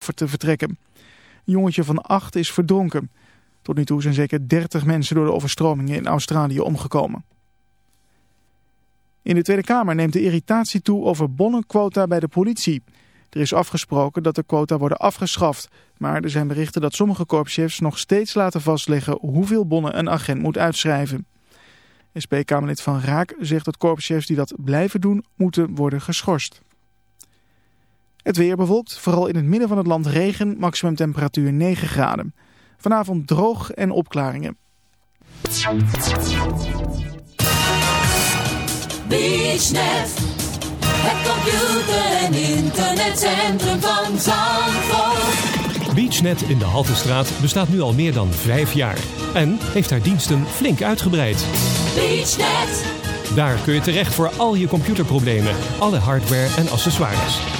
te vertrekken. Een jongetje van acht is verdronken. Tot nu toe zijn zeker 30 mensen door de overstromingen in Australië omgekomen. In de Tweede Kamer neemt de irritatie toe over bonnenquota bij de politie. Er is afgesproken dat de quota worden afgeschaft. Maar er zijn berichten dat sommige korpschefs nog steeds laten vastleggen hoeveel bonnen een agent moet uitschrijven. SP-Kamerlid Van Raak zegt dat korpschefs die dat blijven doen moeten worden geschorst. Het weer bewolkt, vooral in het midden van het land regen, maximum temperatuur 9 graden. Vanavond droog en opklaringen. BeachNet, het computer- en internetcentrum van Zandvoort. BeachNet in de Haltestraat bestaat nu al meer dan vijf jaar. En heeft haar diensten flink uitgebreid. BeachNet, Daar kun je terecht voor al je computerproblemen, alle hardware en accessoires.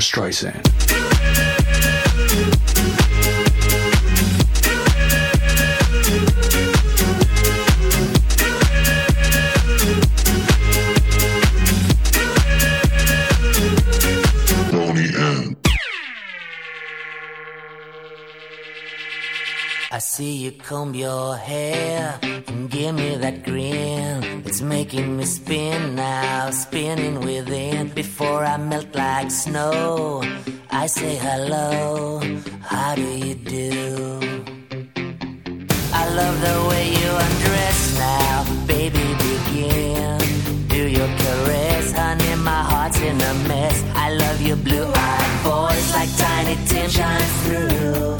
Barbra Streisand. Boney M. I see you comb your hair and give me that grin. Making me spin now, spinning within. Before I melt like snow, I say hello. How do you do? I love the way you undress now, baby. Begin. Do your caress, honey. My heart's in a mess. I love your blue-eyed voice like Tiny Tim shines through.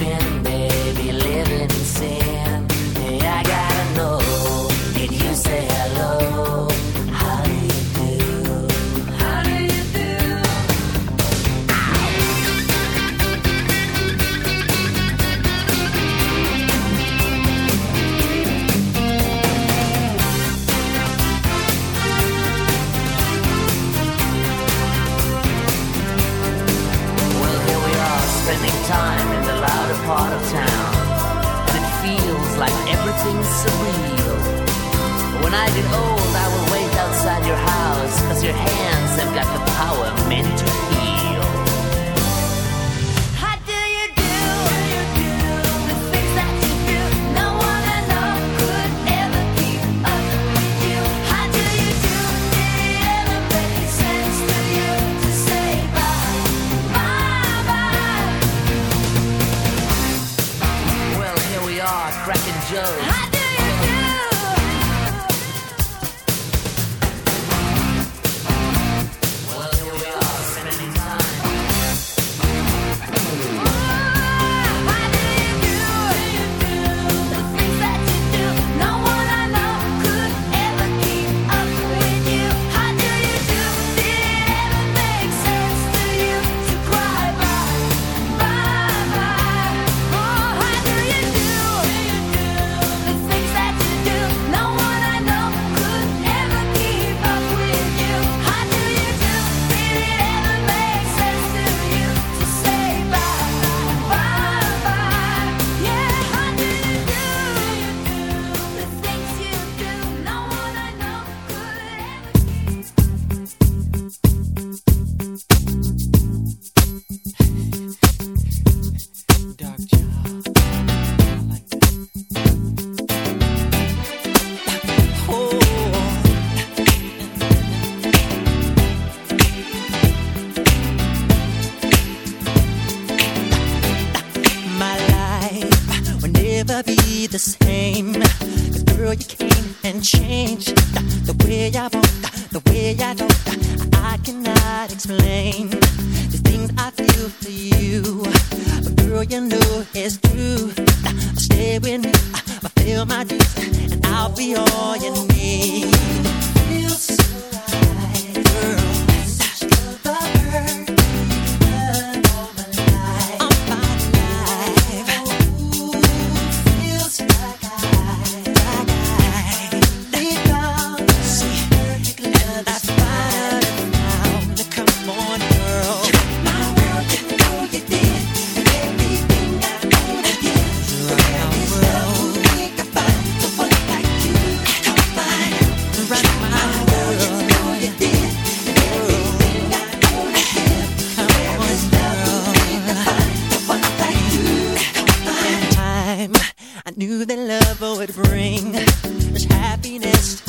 Been, everything's surreal. When I get old, I will wait outside your house, cause your hands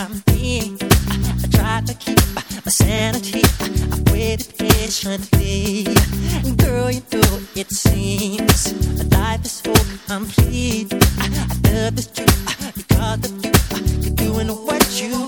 I'm being. I try to keep my sanity. I've waited patiently. Girl, you know it seems life is so complete. I love is true because of you. You're doing what you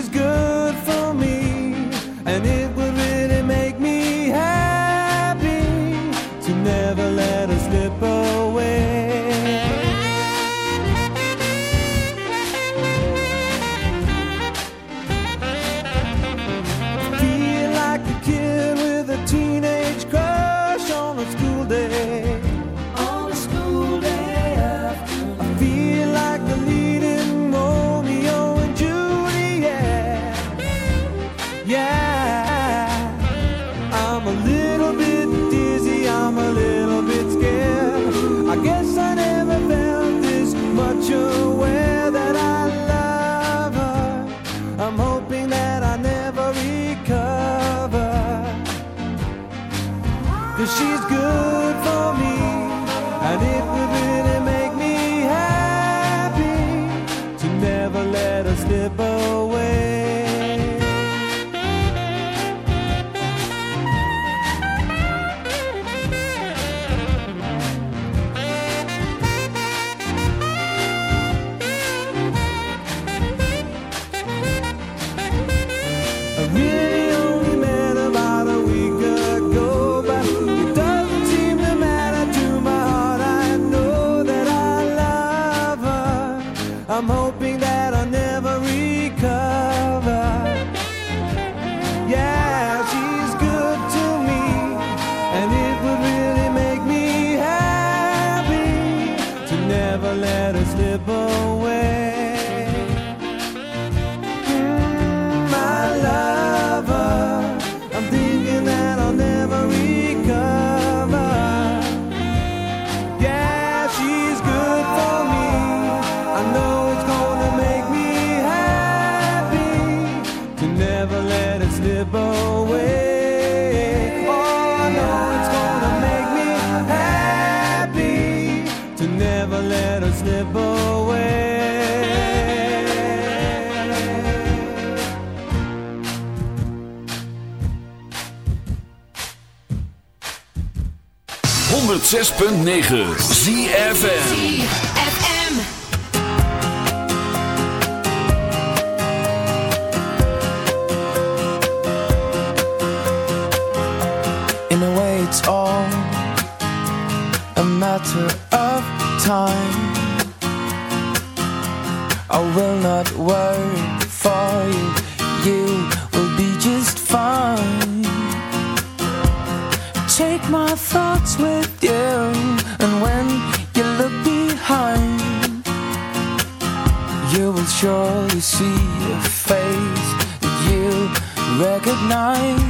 She's good for me, and it In a way, it's all a matter of time. I will not worry for you. You will be just fine. Take my thoughts with you. see a face that you recognize.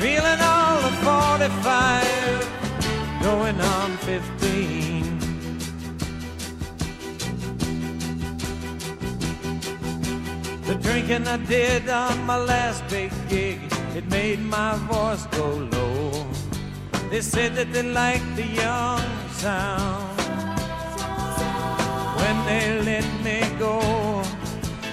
Feeling all of 45, going on 15. The drinking I did on my last big gig, it made my voice go low. They said that they liked the young sound when they let me go.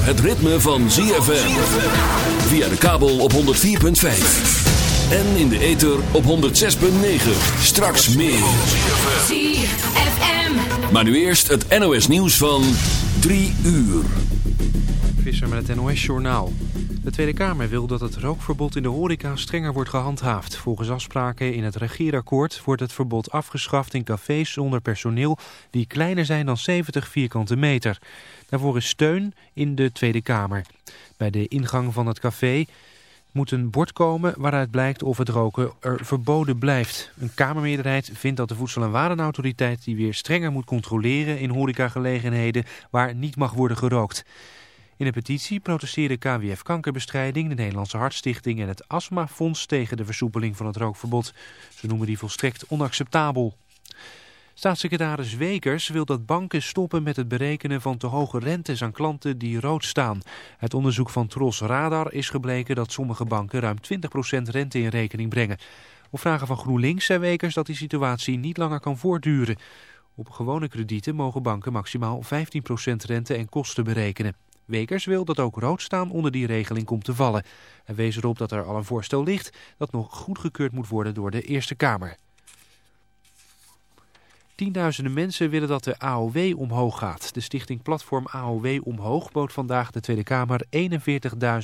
zover het ritme van ZFM. Via de kabel op 104.5. En in de ether op 106.9. Straks meer. ZFM. Maar nu eerst het NOS nieuws van 3 uur. Visser met het NOS-journaal. De Tweede Kamer wil dat het rookverbod in de horeca strenger wordt gehandhaafd. Volgens afspraken in het regeerakkoord wordt het verbod afgeschaft in cafés zonder personeel die kleiner zijn dan 70 vierkante meter. Daarvoor is steun in de Tweede Kamer. Bij de ingang van het café moet een bord komen waaruit blijkt of het roken er verboden blijft. Een Kamermeerderheid vindt dat de Voedsel- en Warenautoriteit die weer strenger moet controleren in horecagelegenheden waar niet mag worden gerookt. In een petitie protesteerden KWF Kankerbestrijding, de Nederlandse Hartstichting en het Astmafonds tegen de versoepeling van het rookverbod. Ze noemen die volstrekt onacceptabel. Staatssecretaris Wekers wil dat banken stoppen met het berekenen van te hoge rentes aan klanten die rood staan. Uit onderzoek van Tros Radar is gebleken dat sommige banken ruim 20% rente in rekening brengen. Op vragen van GroenLinks zei Wekers dat die situatie niet langer kan voortduren. Op gewone kredieten mogen banken maximaal 15% rente en kosten berekenen. Wekers wil dat ook rood staan onder die regeling komt te vallen. Hij wees erop dat er al een voorstel ligt dat nog goedgekeurd moet worden door de Eerste Kamer. Tienduizenden mensen willen dat de AOW omhoog gaat. De stichting Platform AOW Omhoog bood vandaag de Tweede Kamer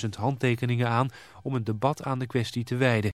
41.000 handtekeningen aan om een debat aan de kwestie te wijden.